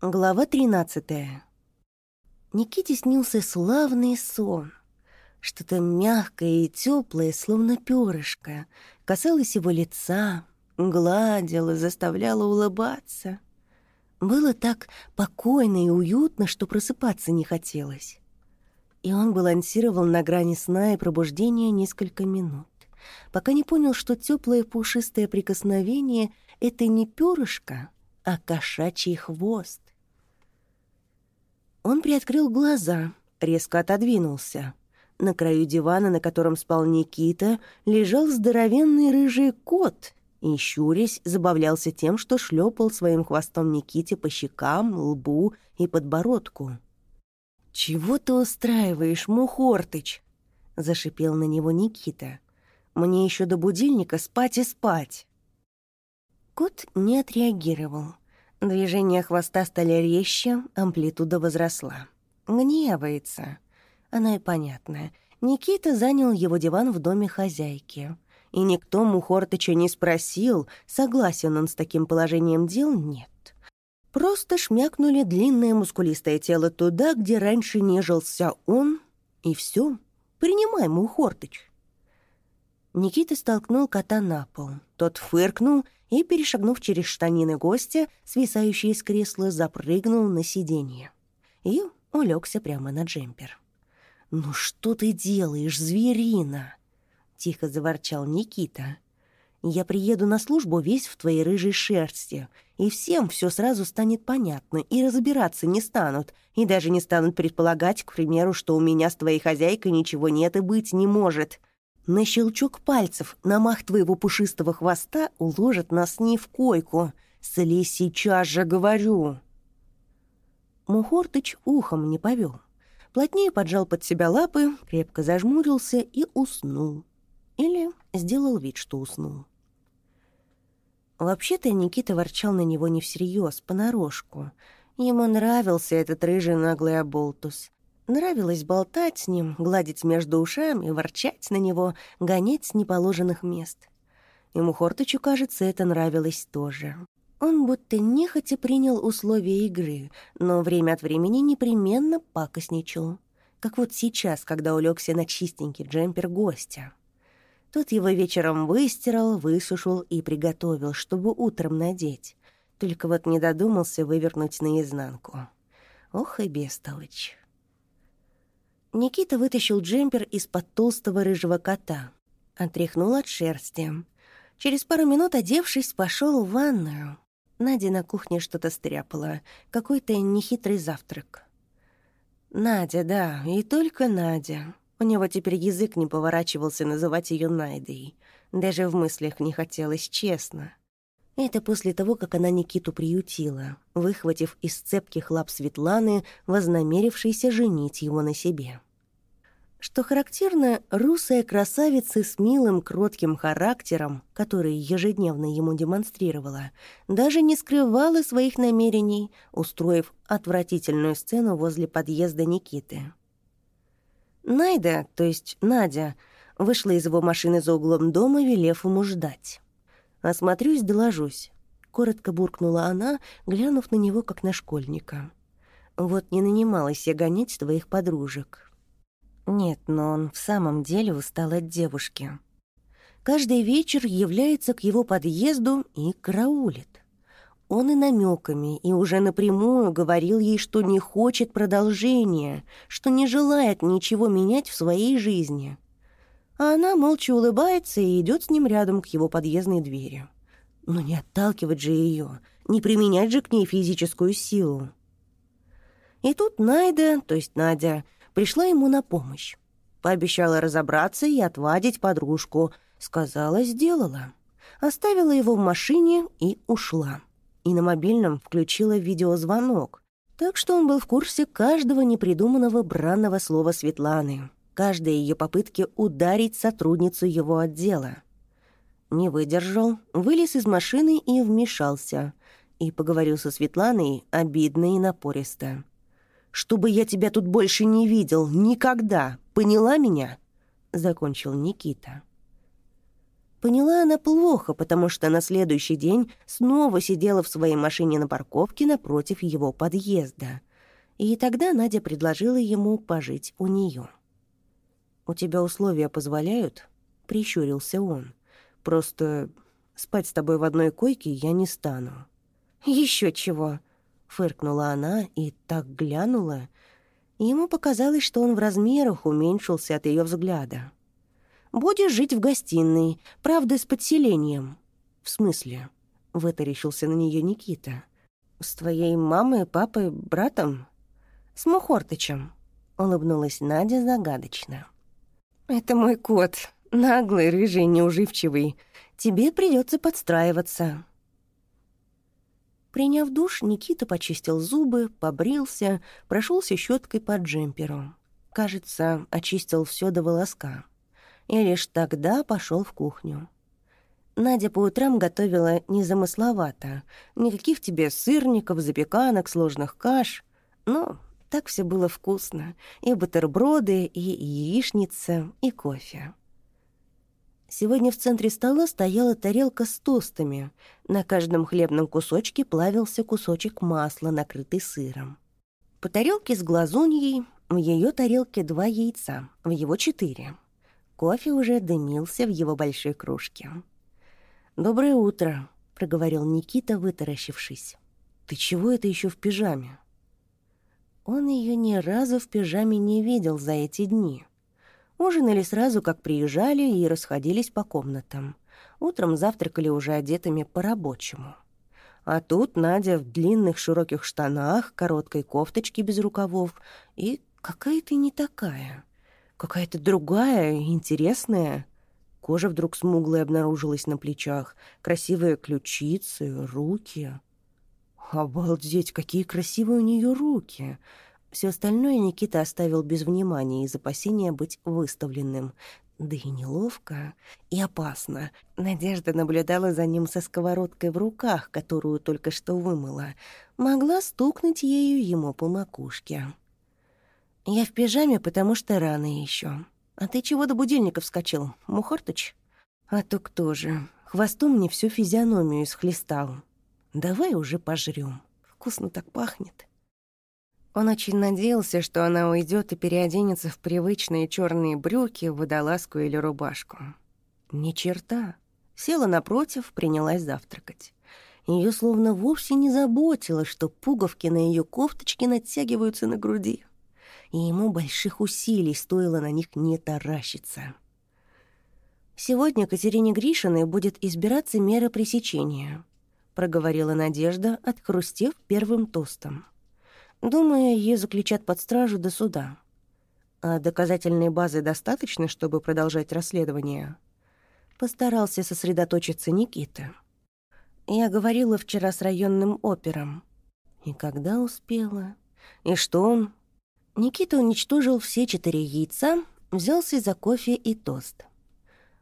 Глава 13 Никите снился славный сон. Что-то мягкое и теплое, словно перышко, касалось его лица, гладило, заставляло улыбаться. Было так покойно и уютно, что просыпаться не хотелось. И он балансировал на грани сна и пробуждения несколько минут, пока не понял, что теплое пушистое прикосновение — это не перышко, а кошачий хвост. Он приоткрыл глаза, резко отодвинулся. На краю дивана, на котором спал Никита, лежал здоровенный рыжий кот и, щурясь, забавлялся тем, что шлепал своим хвостом Никите по щекам, лбу и подбородку. «Чего ты устраиваешь, Мухортыч?» — зашипел на него Никита. «Мне еще до будильника спать и спать». Кот не отреагировал. Движения хвоста стали резче, амплитуда возросла. Гневается. Она и понятная. Никита занял его диван в доме хозяйки. И никто Мухортыча не спросил, согласен он с таким положением дел, нет. Просто шмякнули длинное мускулистое тело туда, где раньше нежился он, и все. Принимай, Мухортыч. Никита столкнул кота на пол. Тот фыркнул — и, перешагнув через штанины гостя, свисающие из кресла, запрыгнул на сиденье. И улегся прямо на джемпер. «Ну что ты делаешь, зверина?» — тихо заворчал Никита. «Я приеду на службу весь в твоей рыжей шерсти, и всем все сразу станет понятно, и разбираться не станут, и даже не станут предполагать, к примеру, что у меня с твоей хозяйкой ничего нет и быть не может. На щелчок пальцев на мах твоего пушистого хвоста уложат нас с в койку. Слезь сейчас же, говорю!» Мухортыч ухом не повел. Плотнее поджал под себя лапы, крепко зажмурился и уснул. Или сделал вид, что уснул. Вообще-то Никита ворчал на него не всерьез, понарошку. Ему нравился этот рыжий наглый оболтус. Нравилось болтать с ним, гладить между ушами, ворчать на него, гонять с неположенных мест. Ему Хортычу, кажется, это нравилось тоже. Он будто нехотя принял условия игры, но время от времени непременно пакостничал. Как вот сейчас, когда улегся на чистенький джемпер гостя. Тот его вечером выстирал, высушил и приготовил, чтобы утром надеть. Только вот не додумался вывернуть наизнанку. Ох и бестолочь. Никита вытащил джемпер из-под толстого рыжего кота. Отряхнул от шерсти. Через пару минут, одевшись, пошел в ванную. Надя на кухне что-то стряпала. Какой-то нехитрый завтрак. Надя, да, и только Надя. У него теперь язык не поворачивался называть ее Найдой. Даже в мыслях не хотелось, честно. Это после того, как она Никиту приютила, выхватив из цепких лап Светланы, вознамерившейся женить его на себе. Что характерно, русая красавица с милым, кротким характером, который ежедневно ему демонстрировала, даже не скрывала своих намерений, устроив отвратительную сцену возле подъезда Никиты. Найда, то есть Надя, вышла из его машины за углом дома, велев ему ждать. «Осмотрюсь, доложусь», — коротко буркнула она, глянув на него, как на школьника. «Вот не нанималась я гонять твоих подружек». Нет, но он в самом деле устал от девушки. Каждый вечер является к его подъезду и караулит. Он и намеками, и уже напрямую говорил ей, что не хочет продолжения, что не желает ничего менять в своей жизни — а она молча улыбается и идет с ним рядом к его подъездной двери. Но не отталкивать же ее, не применять же к ней физическую силу. И тут Найда, то есть Надя, пришла ему на помощь. Пообещала разобраться и отвадить подружку. Сказала, сделала. Оставила его в машине и ушла. И на мобильном включила видеозвонок. Так что он был в курсе каждого непридуманного бранного слова Светланы каждой ее попытке ударить сотрудницу его отдела. Не выдержал, вылез из машины и вмешался. И поговорил со Светланой обидно и напористо. «Чтобы я тебя тут больше не видел, никогда! Поняла меня?» Закончил Никита. Поняла она плохо, потому что на следующий день снова сидела в своей машине на парковке напротив его подъезда. И тогда Надя предложила ему пожить у нее. «У тебя условия позволяют?» — прищурился он. «Просто спать с тобой в одной койке я не стану». Еще чего!» — фыркнула она и так глянула. Ему показалось, что он в размерах уменьшился от ее взгляда. Будешь жить в гостиной, правда, с подселением». «В смысле?» — вытаращился на нее Никита. «С твоей мамой, папой, братом?» «С Мухортычем», — улыбнулась Надя загадочно. «Это мой кот, наглый, рыжий, неуживчивый. Тебе придется подстраиваться». Приняв душ, Никита почистил зубы, побрился, прошелся щеткой по джемперу. Кажется, очистил все до волоска и лишь тогда пошел в кухню. Надя по утрам готовила незамысловато. Никаких тебе сырников, запеканок, сложных каш. Но так все было вкусно. И бутерброды, и яичница, и кофе. Сегодня в центре стола стояла тарелка с тостами. На каждом хлебном кусочке плавился кусочек масла, накрытый сыром. По тарелке с глазуньей, в ее тарелке два яйца, в его четыре. Кофе уже дымился в его большой кружке. «Доброе утро», — проговорил Никита, вытаращившись. «Ты чего это еще в пижаме?» Он ее ни разу в пижаме не видел за эти дни. Ужинали сразу, как приезжали, и расходились по комнатам. Утром завтракали уже одетыми по-рабочему. А тут Надя в длинных широких штанах, короткой кофточке без рукавов и какая-то не такая какая-то другая, интересная. Кожа вдруг смуглая обнаружилась на плечах, красивые ключицы, руки. Обалдеть, какие красивые у нее руки! Все остальное Никита оставил без внимания из опасения быть выставленным. Да и неловко, и опасно. Надежда наблюдала за ним со сковородкой в руках, которую только что вымыла. Могла стукнуть ею ему по макушке. «Я в пижаме, потому что рано еще. А ты чего до будильника вскочил, Мухортыч?» «А то кто же? Хвостом мне всю физиономию исхлестал. Давай уже пожрём. Вкусно так пахнет». Он очень надеялся, что она уйдет и переоденется в привычные черные брюки, водолазку или рубашку. Ни черта. Села напротив, принялась завтракать. Ее словно вовсе не заботило, что пуговки на ее кофточке натягиваются на груди и ему больших усилий стоило на них не таращиться. «Сегодня Катерине Гришиной будет избираться мера пресечения», — проговорила Надежда, отхрустев первым тостом. «Думаю, ее заключат под стражу до суда. А доказательной базы достаточно, чтобы продолжать расследование?» Постарался сосредоточиться Никита. «Я говорила вчера с районным опером. И когда успела? И что он? Никита уничтожил все четыре яйца, взялся за кофе и тост.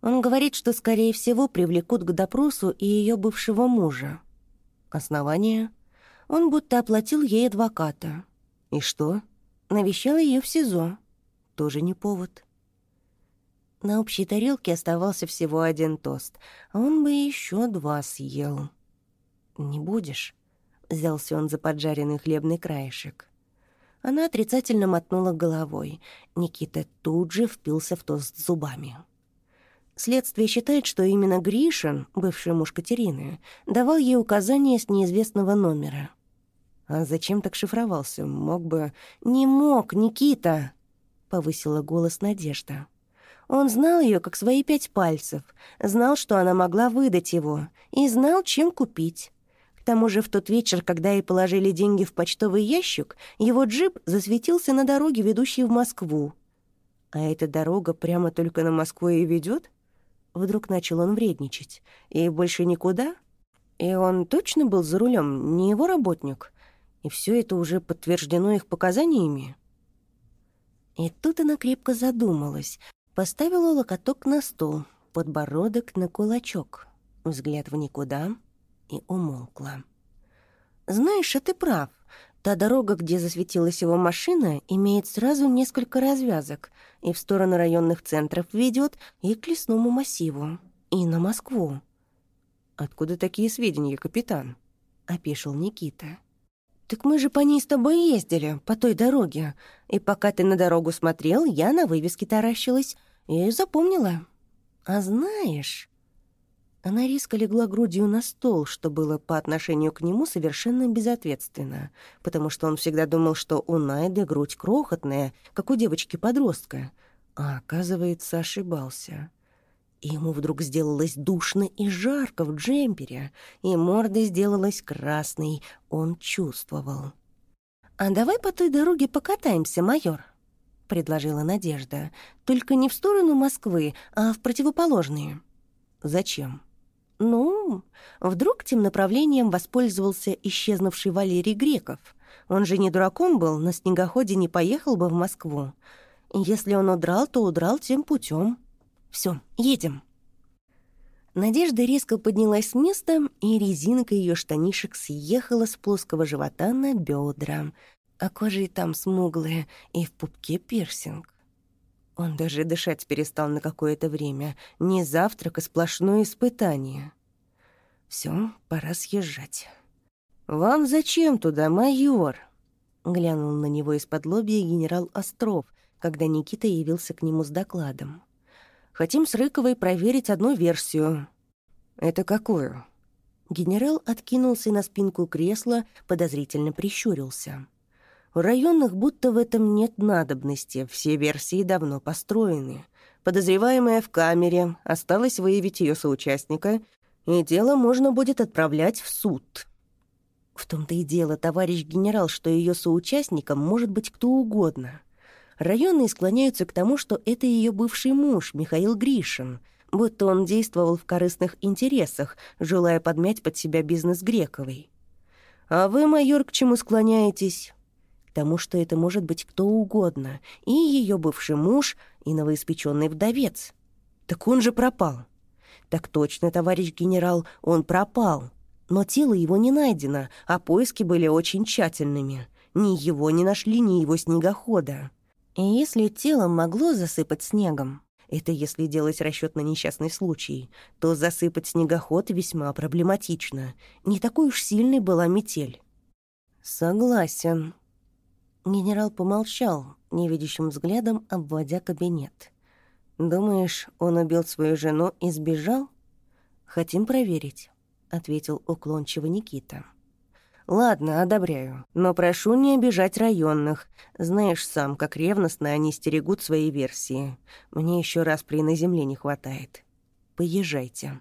Он говорит, что, скорее всего, привлекут к допросу и ее бывшего мужа. Основание? Он будто оплатил ей адвоката. И что? Навещал ее в СИЗО. Тоже не повод. На общей тарелке оставался всего один тост, а он бы еще два съел. «Не будешь?» — взялся он за поджаренный хлебный краешек. Она отрицательно мотнула головой. Никита тут же впился в тост зубами. Следствие считает, что именно Гришин, бывший муж Катерины, давал ей указания с неизвестного номера. А зачем так шифровался? Мог бы... «Не мог, Никита!» — повысила голос Надежда. Он знал ее как свои пять пальцев, знал, что она могла выдать его, и знал, чем купить тому же в тот вечер, когда ей положили деньги в почтовый ящик, его джип засветился на дороге, ведущей в Москву. А эта дорога прямо только на Москву и ведет? Вдруг начал он вредничать. И больше никуда? И он точно был за рулем, не его работник? И все это уже подтверждено их показаниями? И тут она крепко задумалась, поставила локоток на стол, подбородок на кулачок, взгляд в никуда — и умолкла. «Знаешь, а ты прав. Та дорога, где засветилась его машина, имеет сразу несколько развязок и в сторону районных центров ведет, и к лесному массиву. и на Москву». «Откуда такие сведения, капитан?» — опешил Никита. «Так мы же по ней с тобой ездили, по той дороге. И пока ты на дорогу смотрел, я на вывеске таращилась и запомнила. А знаешь...» Она резко легла грудью на стол, что было по отношению к нему совершенно безответственно, потому что он всегда думал, что у Найды грудь крохотная, как у девочки-подростка, а, оказывается, ошибался. И ему вдруг сделалось душно и жарко в джемпере, и морда сделалась красной, он чувствовал. «А давай по той дороге покатаемся, майор», — предложила Надежда. «Только не в сторону Москвы, а в противоположные». «Зачем?» «Ну, вдруг тем направлением воспользовался исчезнувший Валерий Греков. Он же не дураком был, на снегоходе не поехал бы в Москву. Если он удрал, то удрал тем путем. Все, едем». Надежда резко поднялась с места, и резинка ее штанишек съехала с плоского живота на бедра, а кожа и там смуглая, и в пупке пирсинг. Он даже дышать перестал на какое-то время. Не завтрак, а сплошное испытание. Все, пора съезжать. «Вам зачем туда, майор?» Глянул на него из-под лобья генерал Остров, когда Никита явился к нему с докладом. «Хотим с Рыковой проверить одну версию». «Это какую?» Генерал откинулся на спинку кресла, подозрительно прищурился. У районных будто в этом нет надобности, все версии давно построены. Подозреваемая в камере, осталось выявить ее соучастника, и дело можно будет отправлять в суд. В том-то и дело, товарищ генерал, что ее соучастником может быть кто угодно. Районные склоняются к тому, что это ее бывший муж, Михаил Гришин, будто он действовал в корыстных интересах, желая подмять под себя бизнес Грековой. «А вы, майор, к чему склоняетесь?» Тому, что это может быть кто угодно, и ее бывший муж, и новоиспеченный вдовец. Так он же пропал. Так точно, товарищ генерал, он пропал. Но тело его не найдено, а поиски были очень тщательными. Ни его не нашли, ни его снегохода. И если тело могло засыпать снегом, это если делать расчет на несчастный случай, то засыпать снегоход весьма проблематично. Не такой уж сильной была метель. «Согласен», Генерал помолчал, невидящим взглядом обводя кабинет. «Думаешь, он убил свою жену и сбежал?» «Хотим проверить», — ответил уклончиво Никита. «Ладно, одобряю, но прошу не обижать районных. Знаешь сам, как ревностно они стерегут свои версии. Мне еще раз при на земле не хватает. Поезжайте».